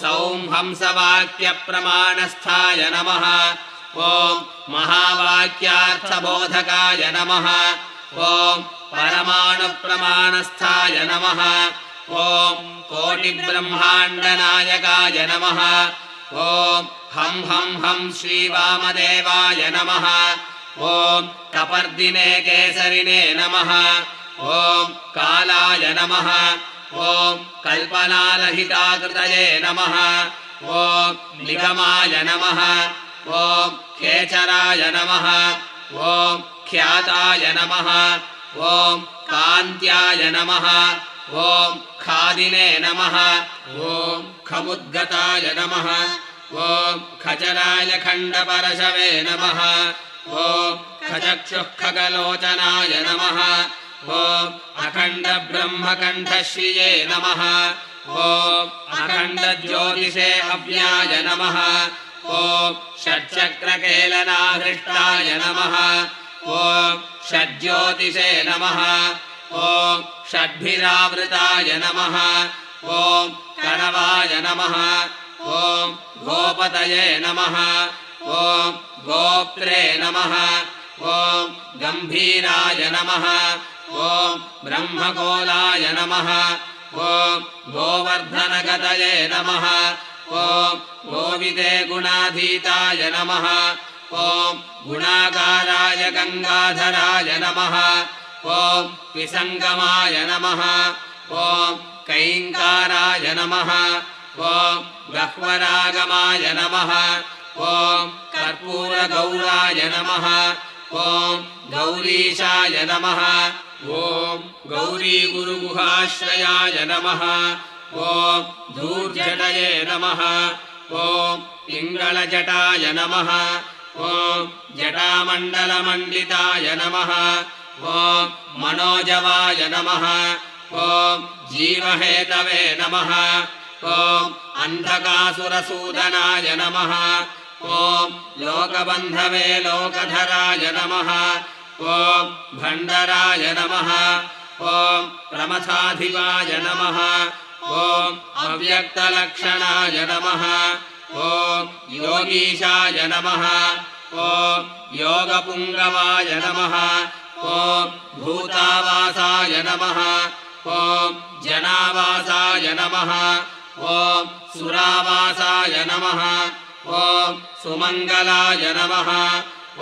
सौंहंसवाक्यप्रमाणस्थाय नमः। ॐ महावाक्यार्थबोधकाय नमः। ॐ परमाणुप्रमाणस्थाय नमः। ॐ कोटिब्रह्माण्डनायकाय नमः ॐ हं हं हं श्रीवामदेवाय नमः। ॐ कपर्दिने केसरिणे नमः। ॐ कालाय नमः। ॐ कल्पनालहिताकृतये नमः। ॐ निगमाय नमः। ॐ खेचराय नमः। ॐ ख्याताय नमः। ॐ कान्त्याय नमः ॐ खादिने नमः। ॐ खमुद्गताय नमः। ॐ खचराय खण्डपरशवे नमः। ॐ खचक्षुः खगलोचनाय नमः। ॐ अखण्डब्रह्मकण्ठश्रिये नमः। ॐ अखण्डज्योतिषे अव्याय नमः। ॐ षट्चक्रकेलनाहृष्टाय नमः। ॐ षड्ज्योतिषे नमः ॐ षड्भिरावृताय नमः। ॐ कणवाय नमः। ॐ गोपतये नमः। ॐ गोप्त्रे नमः। ॐ गम्भीराय नमः। ॐ ब्रह्मकोलाय नमः। ॐ गोवर्धनगतये नमः। ॐ गोविदे गुणाधीताय नमः। ॐ गुणाकाराय गङ्गाधराय नमः ॐ विसङ्गमाय नमः। ॐ कैङ्काराय नमः। ॐ गह्वरागमाय नमः। ॐ कर्पूरगौराय नमः। ॐ गौरीशाय नमः। ॐ गौरीगुरुगुहाश्रयाय नमः। ॐ धूर्जटये नमः। ॐ पिङ्गळजटाय नमः। ॐ जटामण्डलमण्डिताय नमः ॐ मनोजवाय नमः। ॐ जीवहेतवे नमः। ॐ अन्धकासुरसूदनाय नमः। ॐ लोकबन्धवे लोकधराय नमः। ॐ भण्डराय नमः। ॐ प्रमथाधिपाय नमः। ॐ अव्यक्तलक्षणाय नमः। ॐ योगीशाय नमः। ॐ योगपुङ्गवाय नमः ॐ भूतावासाय नमः। ॐ जनावासाय नमः। ॐ सुरावासाय नमः। ॐ सुमङ्गलाय नमः।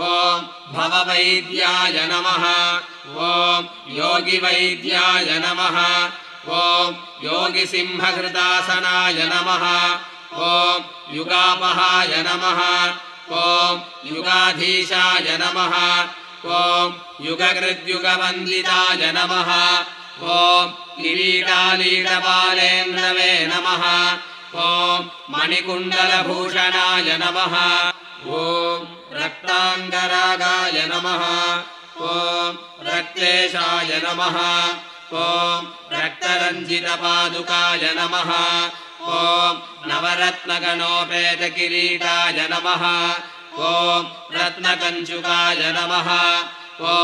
ॐ भववैद्याय नमः। ॐ योगिवैद्याय नमः। ॐ योगिसिंहकृतासनाय नमः। ॐ युगापहाय नमः। ॐ युगाधीशाय नमः ॐ युगकृद्युगवन्दिताय नमः। ॐ किरीटालीटपालेन्द्रवे नमः। ॐ मणिकुण्डलभूषणाय नमः। ॐ रक्ताङ्गरागाय नमः। ॐ रक्तेशाय नमः। ॐ रक्तरञ्जितपादुकाय नमः। ॐ नवरत्नगणोपेतकिरीटाय नमः ॐ रत्नकञ्चुकाय नमः। ॐ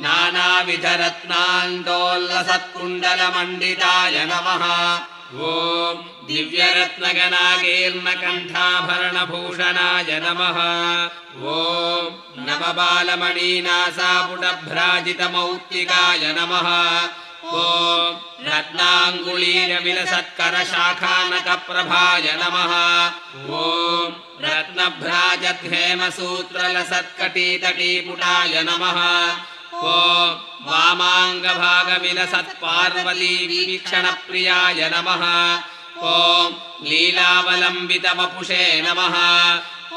नानाविधरत्नान्दोल्लसत्कुण्डलमण्डिताय नमः। ॐ दिव्यरत्नगणाकीर्णकण्ठाभरणभूषणाय नमः। ॐ नवबालमणीनासापुटभ्राजितमौक्तिकाय नमः रत्नाङ्गुलीरविलसत्करशाखानकप्रभाय नमः। ॐ रत्नभ्राजद्धेमसूत्रलसत्कटीतटीपुटाय नमः। ॐ वामाङ्गभागविलसत्पार्वतीवीक्षणप्रियाय नमः। ॐ लीलावलम्बितवपुषे नमः।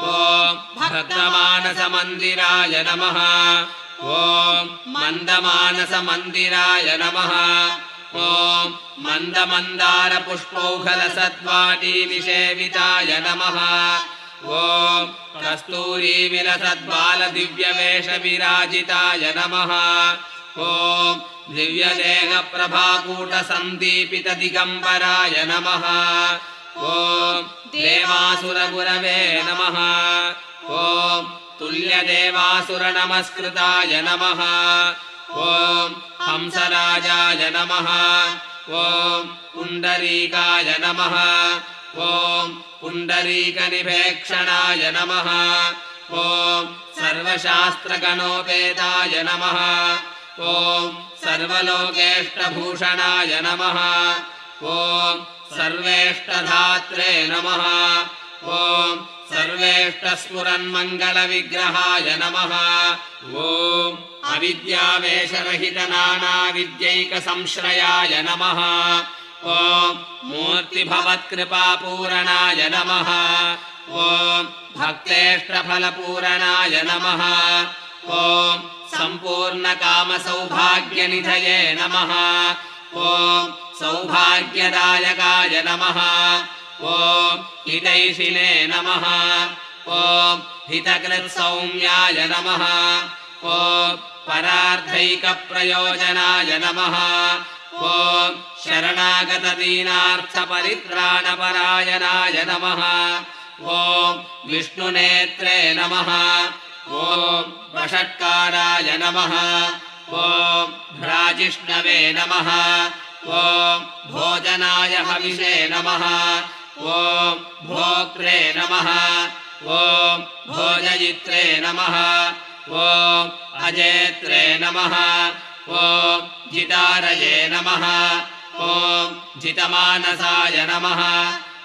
ॐ भक्तमानसमन्दिराय नमः ॐ मन्दमानसमन्दिराय नमः। ॐ मन्दमन्दारपुष्पौखलसद्वाटीनिषेविताय नमः। ॐ कस्तूरीविलसद्बालदिव्यवेषविराजिताय नमः। ॐ दिव्यदेहप्रभाकूटसन्दीपितदिगम्बराय नमः। ॐ देवासुरगुरवे नमः। ॐ तुल्यदेवासुरनमस्कृताय नमः। ॐ हंसराजाय नमः। ॐ पुण्डरीकाय नमः। ॐ पुण्डरीकनिभेक्षणाय नमः। ॐ सर्वशास्त्रगणोपेताय नमः। ॐ सर्वलोकेष्टभूषणाय नमः। ॐ सर्वेष्टधात्रे नमः ॐ सर्वेष्टस्फुरन्मङ्गलविग्रहाय नमः। ॐ अविद्यावेशरहितनानाविद्यैकसंश्रयाय नमः। ॐ मूर्तिभवत्कृपापूरणाय नमः। ॐ भक्तेष्टफलपूरणाय नमः। ॐ सम्पूर्णकामसौभाग्यनिधये नमः। ॐ सौभाग्यदायकाय नमः ॐ हितैषिणे नमः। ॐ हितकृत्सौम्याय नमः। ॐ परार्थैकप्रयोजनाय नमः। ॐ शरणागतदीनार्थपरित्राणपरायणाय नमः। ॐ विष्णुनेत्रे नमः। ॐ वषट्काराय नमः। ॐ भ्राजिष्णवे नमः। ॐ भोजनाय हविषे नमः ॐ भोक्त्रे नमः। ॐ भोजयित्रे नमः। ॐ अजेत्रे नमः। ॐ जितारये नमः। ॐ जितमानसाय नमः।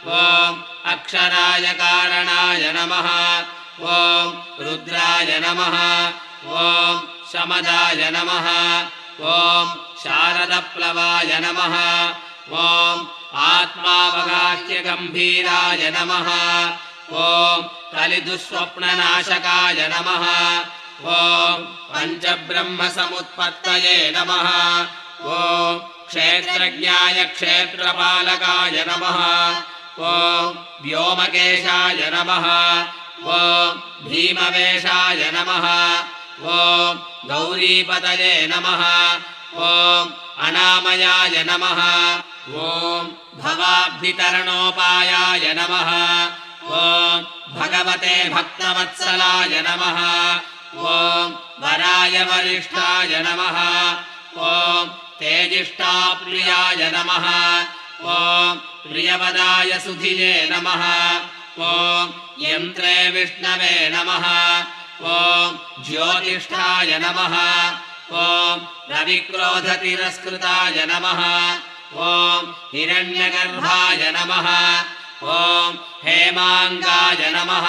ॐ अक्षराय कारणाय नमः। ॐ रुद्राय नमः। ॐ शमदाय नमः। ॐ शारदप्लवाय नमः ॐ आत्मावगाह्यगम्भीराय नमः। ॐ कलिदुःस्वप्ननाशकाय नमः। ॐ पञ्चब्रह्मसमुत्पत्तये नमः। ॐ क्षेत्रज्ञाय क्षेत्रपालकाय नमः। ॐ व्योमकेशाय नमः। ॐ भीमवेशाय नमः। ॐ गौरीपतये नमः ॐ अनामयाय नमः। ॐ भवाब्धितरणोपायाय नमः। ॐ भगवते भक्तवत्सलाय नमः। ॐ वराय वरिष्ठाय नमः। ॐ तेजिष्ठाप्रियाय नमः। ॐ प्रियवदाय सुधिये नमः। ॐ यन्त्रे विष्णवे नमः। ॐ ज्योतिष्ठाय नमः ॐ रविक्रोधतिरस्कृताय नमः। ॐ हिरण्यगर्भाय नमः। ॐ हेमाङ्गाय नमः।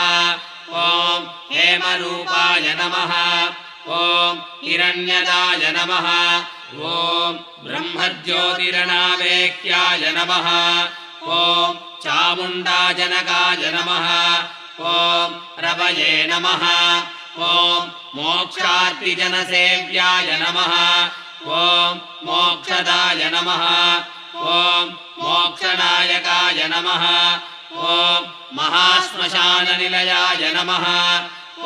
ॐ हेमरूपाय नमः। ॐ हिरण्यदाय नमः। ॐ ब्रह्मज्योतिरणावेक्याय नमः। ॐ चामुण्डाजनकाय नमः। ॐ रवये नमः। ॐ मोक्षार्तिजनसेव्याय नमः। ॐ मोक्षदाय नमः। ॐ मोक्षनायकाय नमः। ॐ महाश्मशाननिलयाय नमः।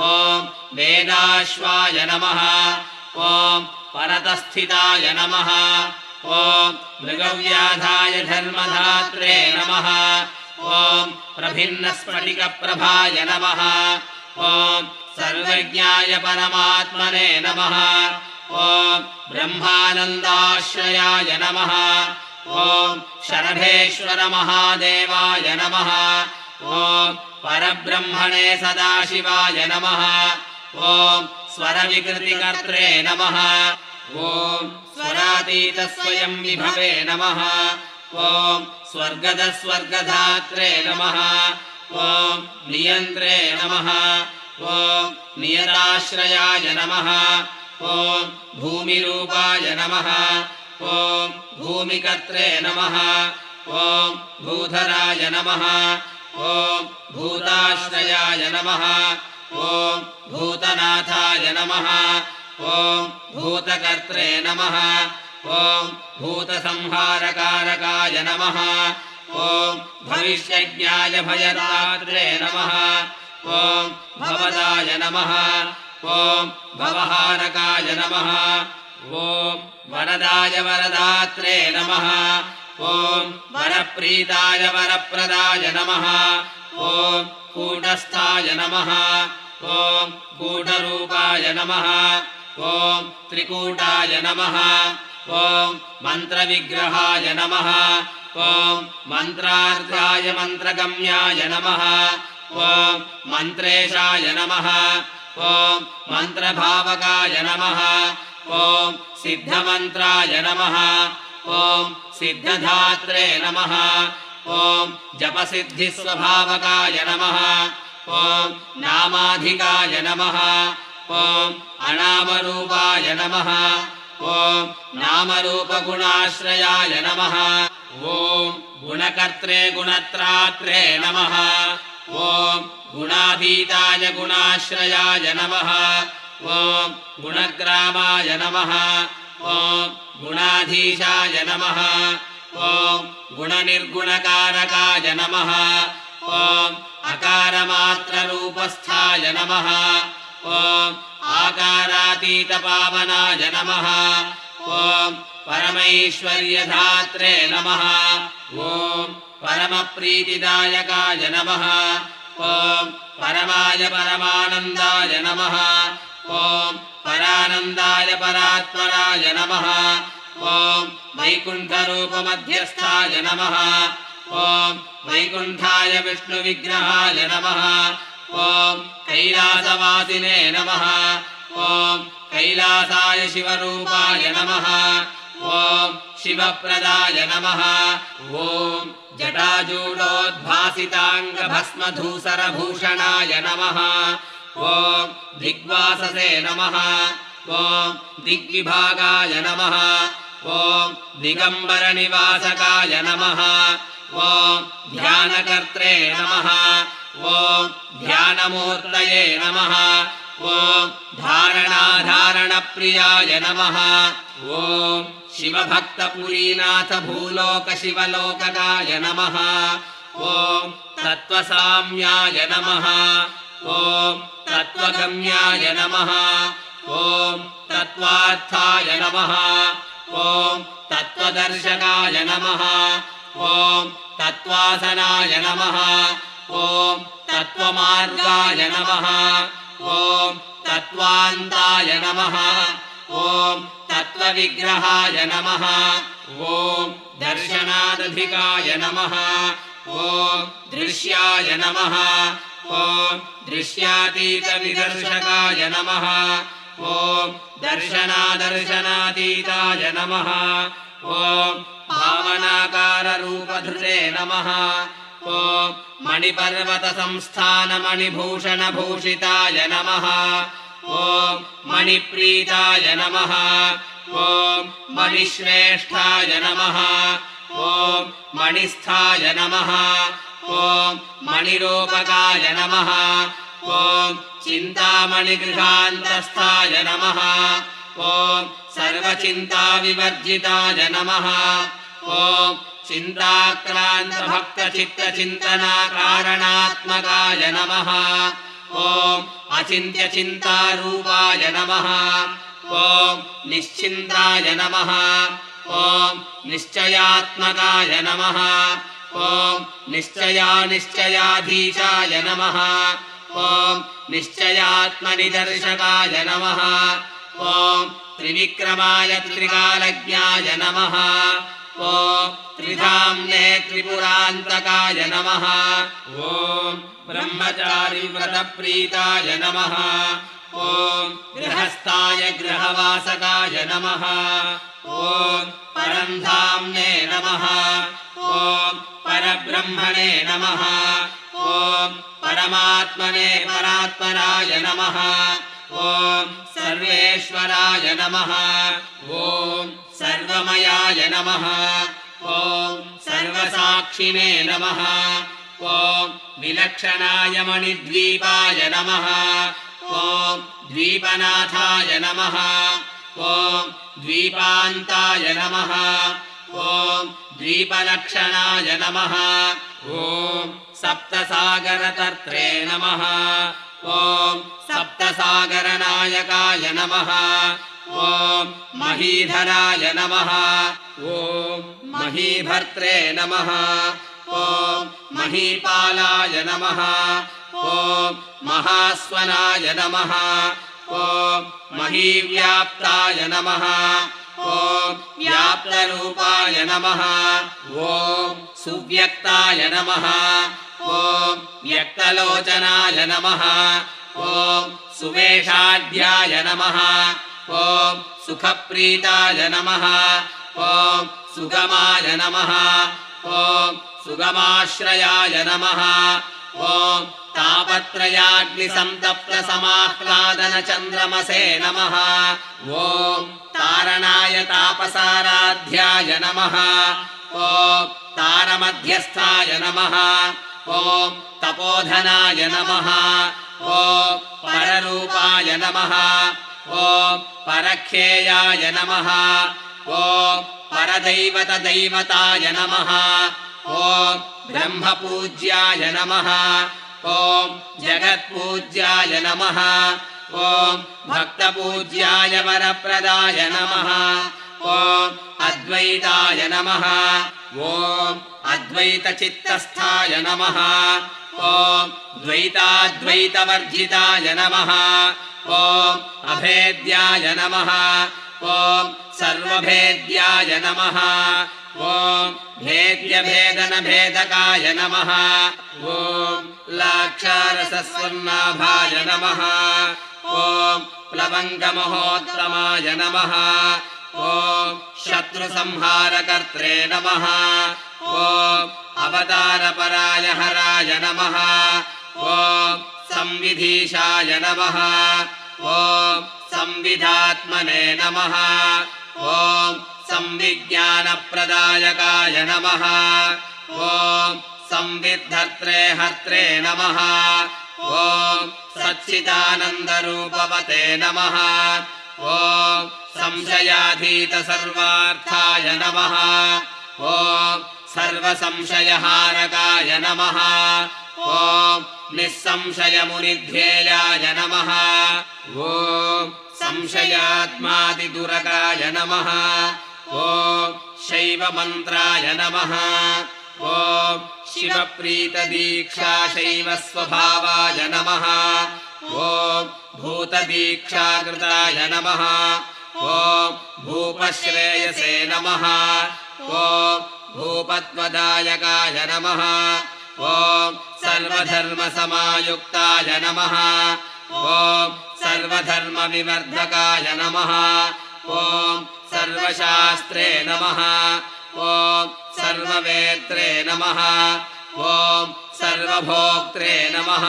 ॐ वेदाश्वाय नमः। ॐ परतस्थिताय नमः। ॐ मृगव्याधाय धर्मधात्रे नमः। ॐ प्रभिन्नस्फटिकप्रभाय नमः ॐ सर्वज्ञाय परमात्मने नमः। ॐ ब्रह्मानन्दाश्रयाय नमः। ॐ शरभेश्वरमहादेवाय नमः। ॐ परब्रह्मणे सदाशिवाय नमः। ॐ स्वरविकृतिकर्त्रे नमः। ॐ स्वरातीतस्वयं विभवे नमः। ॐ स्वर्गदस्वर्गधात्रे नमः ॐ नियन्त्रे नमः। ॐ नियताश्रयाय नमः। ॐ भूमिरूपाय नमः। ॐ भूमिकर्त्रे नमः। ॐ भूधराय नमः। ॐ भूताश्रयाय नमः। ॐ भूतनाथाय नमः। ॐ भूतकर्त्रे नमः। ॐ भूतसंहारकारकाय नमः ॐ भविष्यज्ञाय भयदात्रे नमः। ॐ भवदाय नमः। ॐ भवहारकाय नमः। ॐ वरदाय वरदात्रे नमः। ॐ वरप्रीताय वरप्रदाय नमः। ॐ कूटस्थाय नमः। ॐ कूटरूपाय नमः। ॐ त्रिकूटाय नमः। ॐ मन्त्रविग्रहाय नमः ॐ मन्त्रार्थाय मन्त्रगम्याय नमः। ॐ मन्त्रेशाय नमः। ॐ मन्त्रभावकाय नमः। ॐ सिद्धमन्त्राय नमः। ॐ सिद्धधात्रे नमः। ॐ जपसिद्धिस्वभावकाय नमः। ॐ नामाधिकाय नमः। ॐ अनामरूपाय नमः ॐ नामरूपगुणाश्रयाय नमः। ॐ गुणकर्त्रे गुणत्रात्रे नमः। ॐ गुणाधीताय गुणाश्रयाय नमः। ॐ गुणग्रामाय नमः। ॐ गुणाधीशाय नमः। ॐ गुणनिर्गुणकारकाय नमः। ॐ अकारमात्ररूपस्थाय नमः ॐ आकारातीतपावनाय नमः। ॐ परमैश्वर्यधात्रे नमः। ॐ परमप्रीतिदायकाय नमः। ॐ परमाय परमानन्दाय नमः। ॐ परानन्दाय परात्मनाय नमः। ॐ वैकुण्ठरूपमध्यस्थाय नमः। ॐ वैकुण्ठाय विष्णुविग्रहाय नमः ॐ कैलासवासिने नमः। ॐ कैलासाय शिवरूपाय नमः। ॐ शिवप्रदाय नमः। ॐ जटाजूडोद्भासिताङ्गभस्मधूसरभूषणाय नमः। ॐ दिग्वाससे नमः। ॐ दिग्विभागाय नमः। ॐ दिगम्बरनिवासकाय नमः। ॐ ध्यानकर्त्रे नमः ॐ ध्यानमूर्तये नमः। ॐ धारणाधारणप्रियाय नमः। ॐ शिवभक्तपुरीनाथ भूलोकशिवलोककाय नमः। ॐ तत्त्वसाम्याय नमः। ॐ तत्त्वगम्याय नमः। ॐ तत्त्वार्थाय नमः। ॐ तत्त्वदर्शकाय नमः। ॐ तत्त्वासनाय नमः ॐ तत्त्वमार्गाय नमः। ॐ तत्त्वान्ताय नमः। ॐ तत्त्वविग्रहाय नमः। ॐ दर्शनादधिकाय नमः। ॐ दृश्याय नमः। ॐ दृश्यातीतविदर्शकाय नमः। ॐ दर्शनादर्शनातीताय नमः। ॐ भावनाकाररूपधृते नमः ॐ मणिपर्वतसंस्थानमणिभूषणभूषिताय नमः। ॐ मणिप्रीताय नमः। ॐ मणिश्रेष्ठाय नमः। ॐ मणिस्थाय नमः। ॐ मणिरूपकाय नमः। ॐ चिन्तामणिगृहान्तस्थाय नमः। ॐ सर्वचिन्ताविवर्जिताय नमः ॐ चिन्ताक्रान्तभक्तचित्तचिन्तनाकारणात्मकाय नमः। ॐ अचिन्त्यचिन्तारूपाय नमः। ॐ निश्चिन्ताय नमः। ॐ निश्चयात्मकाय नमः। ॐ निश्चयानिश्चयाधीशाय नमः। ॐ निश्चयात्मनिदर्शकाय नमः। ॐ त्रिविक्रमाय त्रिकालज्ञाय नमः त्रिधाम्ने त्रिपुरान्तकाय नमः। ॐ ब्रह्मचारिव्रतप्रीताय नमः। ॐ गृहस्थाय गृहवासकाय नमः। ॐ परन्धाम्ने नमः। ॐ परब्रह्मणे नमः। ॐ परमात्मने परात्मनाय नमः। ॐ सर्वेश्वराय नमः। ॐ सर्वमयाय नमः। ॐ सर्वसाक्षिणे नमः। ॐ विलक्षणाय मणिद्वीपाय नमः। ॐ द्वीपनाथाय नमः। ॐ द्वीपान्ताय नमः। ॐ द्वीपलक्षणाय नमः। ॐ सप्तसागरतर्त्रे नमः। ॐ सप्तसागरनायकाय नमः। ॐ महीधराय नमः। ॐ महीभर्त्रे नमः। ॐ महीपालाय नमः। ॐ महास्वनाय नमः। ॐ महीव्याप्ताय नमः। ॐ व्याप्तरूपाय नमः। ॐ सुव्यक्ताय नमः ॐ व्यक्तलोचनाय नमः। ॐ सुवेषाढ्याय नमः। ॐ सुखप्रीताय नमः। ॐ सुगमाय नमः। ॐ सुगमाश्रयाय नमः। ॐ तापत्रयाग्निसन्तप्तसमाह्लादनचन्द्रमसे नमः। ॐ तारणाय तापसाराध्याय नमः। ॐ तारमध्यस्थाय नमः ॐ तपोधनाय नमः। ॐ पररूपाय नमः। ॐ परखेयाय नमः। ॐ परदैवतदैवताय नमः। ॐ ब्रह्मपूज्याय नमः। ॐ जगत्पूज्याय नमः। ॐ भक्तपूज्याय वरप्रदाय नमः ॐ अद्वैताय नमः। ॐ अद्वैतचित्तस्थाय नमः। ॐ द्वैताद्वैतवर्जिताय नमः। ॐ अभेद्याय नमः। ॐ सर्वभेद्याय नमः। ॐ भेद्यभेदनभेदकाय नमः। ॐ लाक्षारसस्वर्णाभाय नमः। ॐ प्लवङ्गमहोत्तमाय नमः ॐ शत्रुसंहारकर्त्रे नमः। ॐ अवतारपराय हराय नमः। ॐ संविधीशाय नमः। ॐ संविधात्मने नमः। ॐ संविज्ञानप्रदायकाय नमः। ॐ संविद्धर्त्रे हर्त्रे नमः। ॐ सच्चिदानन्दरूपवते नमः ॐ संशयाधीतसर्वार्थाय नमः। ॐ सर्वसंशयहारकाय नमः। ॐ निःसंशयमुनिध्येयाय नमः। ॐ संशयात्मादिदुरकाय नमः। ॐ शैवमन्त्राय नमः। ॐ शिवप्रीतदीक्षा शैवस्वभावाय नमः ॐ भूतदीक्षाकृताय नमः। ॐ भूपश्रेयसे नमः। ॐ भूपत्वदायकाय नमः। ॐ सर्वधर्मसमायुक्ताय नमः। ॐ सर्वधर्मविवर्धकाय नमः। ॐ सर्वशास्त्रे नमः। ॐ सर्ववेत्रे नमः। ॐ सर्वभोक्त्रे नमः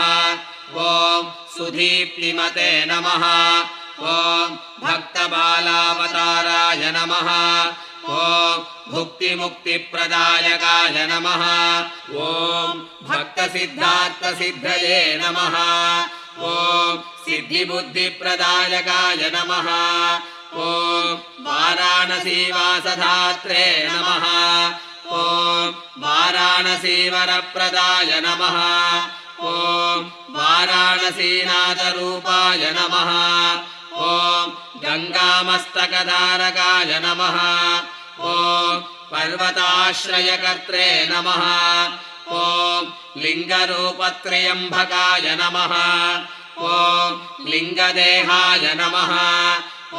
ॐ सुधीप्तिमते नमः। ॐ भक्तबालावताराय नमः। ॐ भुक्तिमुक्तिप्रदायकाय नमः। ॐ भक्तसिद्धार्थसिद्धये नमः। ॐ सिद्धिबुद्धिप्रदायकाय नमः। ॐ वाराणसीवासधात्रे नमः। ॐ वाराणसीवरप्रदाय नमः ॐ वाराणसीनाथरूपाय नमः। ॐ गङ्गामस्तकधारकाय नमः। ॐ पर्वताश्रयकर्त्रे नमः। ॐ लिङ्गरूपत्र्यम्भकाय नमः। ॐ लिङ्गदेहाय नमः। ॐ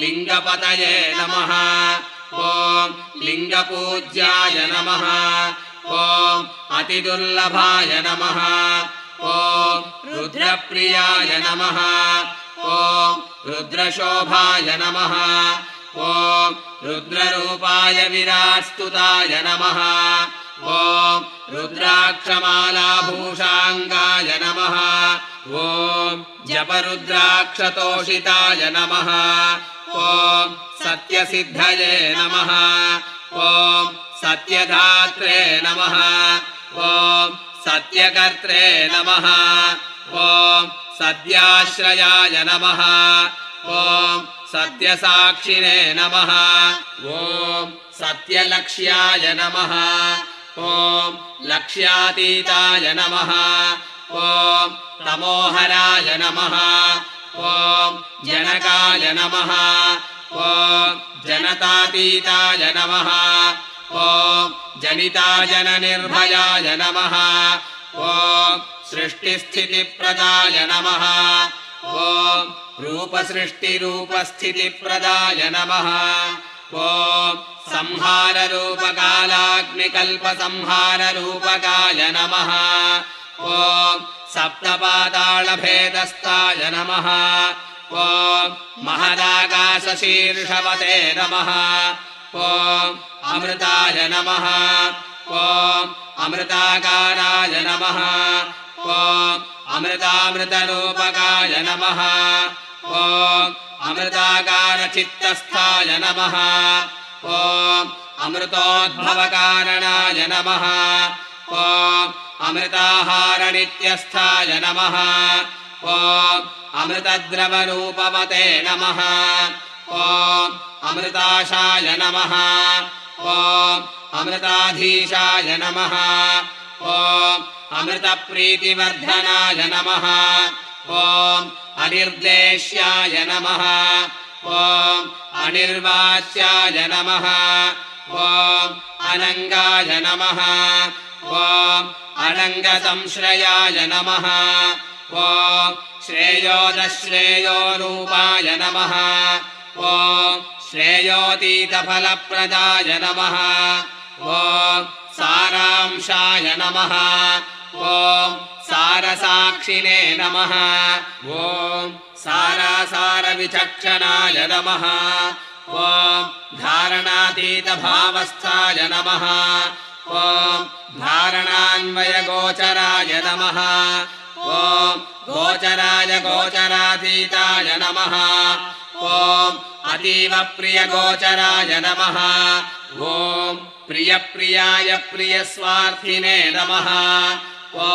लिङ्गपतये नमः। ॐ लिङ्गपूज्याय नमः ॐ अतिदुर्लभाय नमः। ॐ रुद्रप्रियाय नमः। ॐ रुद्रशोभाय नमः। ॐ रुद्ररूपाय विरास्तुताय नमः। ॐ रुद्राक्षमालाभूषाङ्गाय नमः। ॐ जपरुद्राक्षतोषिताय नमः। ॐ सत्यसिद्धये नमः। ॐ सत्यधात्रे नमः। ॐ सत्यकर्त्रे नमः। ॐ सद्याश्रयाय नमः। ॐ सत्यसाक्षिणे नमः। ॐ सत्यलक्ष्याय नमः। ॐ लक्ष्यातीताय नमः। ॐ तमोहराय नमः। ॐ जनकाय नमः। ॐ जनतातीताय नमः जनिताजननिर्भयाय नमः। ॐ सृष्टिस्थितिप्रदाय नमः। ॐ रूपसृष्टिरूपस्थितिप्रदाय नमः। ॐ संहाररूपकालाग्निकल्पसंहाररूपकाय नमः। ॐ सप्तपातालभेदस्ताय नमः। ॐ महदाकाशशीर्षवते नमः ॐ अमृताय नमः। ॐ अमृताकाराय नमः। ॐ अमृतामृतरूपकाय नमः। ॐ अमृताकारचित्तस्थाय नमः। ॐ अमृतोद्भवकारणाय नमः। ॐ अमृताहारनित्यस्थाय नमः। ॐ अमृतद्रवरूपवते नमः ॐ अमृताशाय नमः। ॐ अमृताधीशाय नमः। ॐ अमृतप्रीतिवर्धनाय नमः। ॐ अनिर्देश्याय नमः। ॐ अनिर्वाच्याय नमः। ॐ अनङ्गाय नमः। ॐ अनङ्गसंश्रयाय नमः। ॐ श्रेयोदश्रेयोरूपाय नमः श्रेयोतीतफलप्रदाय नमः। ॐ सारांशाय नमः। ॐ सारसाक्षिणे नमः। ॐ सारासारविचक्षणाय नमः। ॐ धारणातीतभावस्थाय नमः। ॐ धारणान्वयगोचराय नमः। ॐ गोचराय गोचरातीताय नमः। ॐ अतीवप्रियगोचराय नमः। ॐ प्रियप्रियाय प्रियस्वार्थिने नमः। ॐ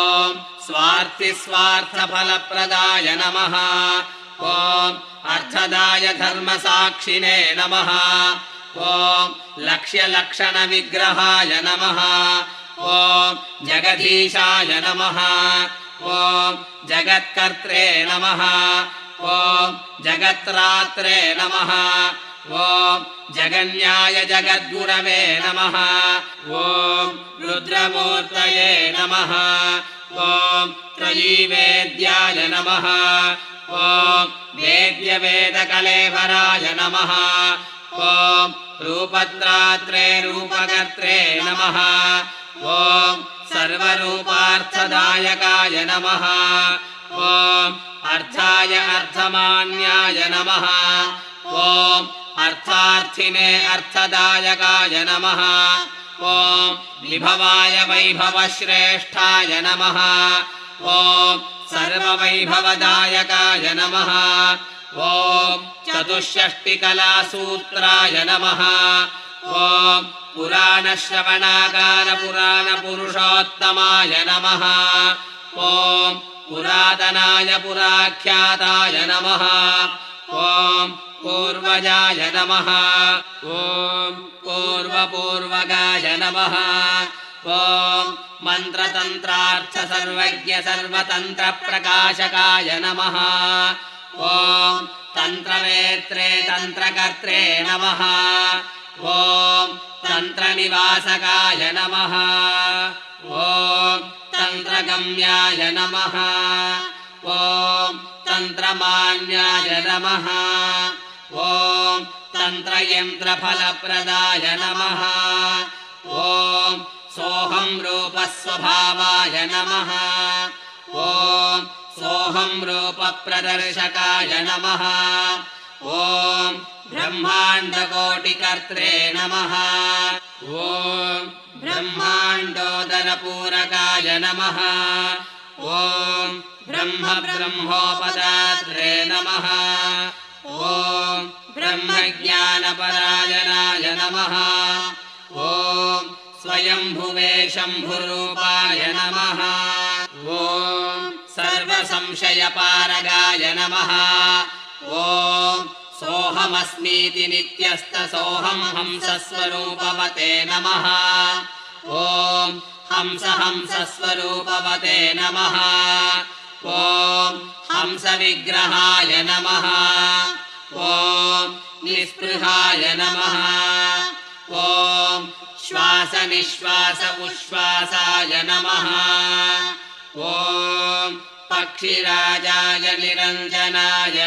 स्वार्थिस्वार्थफलप्रदाय नमः। ॐ अर्थदाय धर्मसाक्षिणे नमः। ॐ लक्ष्यलक्षणविग्रहाय नमः। ॐ जगदीशाय नमः। ॐ जगत्कर्त्रे नमः ॐ जगत्रात्रे नमः। ॐ जगन्याय जगद्गुरवे नमः। ॐ रुद्रमूर्तये नमः। ॐ त्रयीवेद्याय नमः। ॐ वेद्यवेदकलेवराय नमः। ॐ रूपत्रात्रे रूपकर्त्रे नमः। ॐ सर्वरूपार्थदायकाय नमः। ॐ अर्थाय अर्थमान्याय नमः। ॐ अर्थार्थिने अर्थदायकाय नमः। ॐ विभवाय वैभवश्रेष्ठाय नमः। ॐ सर्ववैभवदायकाय नमः। ॐ चतुष्षष्टिकलासूत्राय नमः। ॐ पुराणश्रवणाकारपुराणपुरुषोत्तमाय नमः। ॐ पुरातनाय पुराख्याताय नमः। ॐ पूर्वजाय नमः। ॐ पूर्वपूर्वगाय नमः। ॐ मन्त्रतन्त्रार्थसर्वज्ञ सर्वतन्त्रप्रकाशकाय नमः। ॐ तन्त्रवेत्रे तन्त्रकर्त्रे नमः। ॐ तन्त्रनिवासकाय नमः। ॐ तन्त्रगम्याय नमः। ॐ तन्त्रमान्याय नमः। ॐ तन्त्रयन्त्रफलप्रदाय नमः। ॐ सोऽहं रूपस्वभावाय नमः। ॐ सोऽहं रूपप्रदर्शकाय नमः। ॐ ब्रह्माण्डकोटिकर्त्रे नमः। ॐ ब्रह्माण्डोदरपूरकाय नमः। ॐ ब्रह्म ब्रह्मोपदात्रे नमः। ॐ ब्रह्मज्ञानपरायणाय नमः। ॐ स्वयम्भुवे शम्भुरूपाय नमः। ॐ संशयपारगाय नमः। ॐ सोऽहमस्मीति नित्यस्तसोऽहम् हंसस्वरूपवते नमः। ॐ हंस हंसस्वरूपवते नमः। ॐ हंसविग्रहाय नमः। ॐ निःस्पृहाय नमः। ॐ श्वासनिश्वास उश्वासाय नमः। ॐ पक्षिराजाय निरञ्जनाय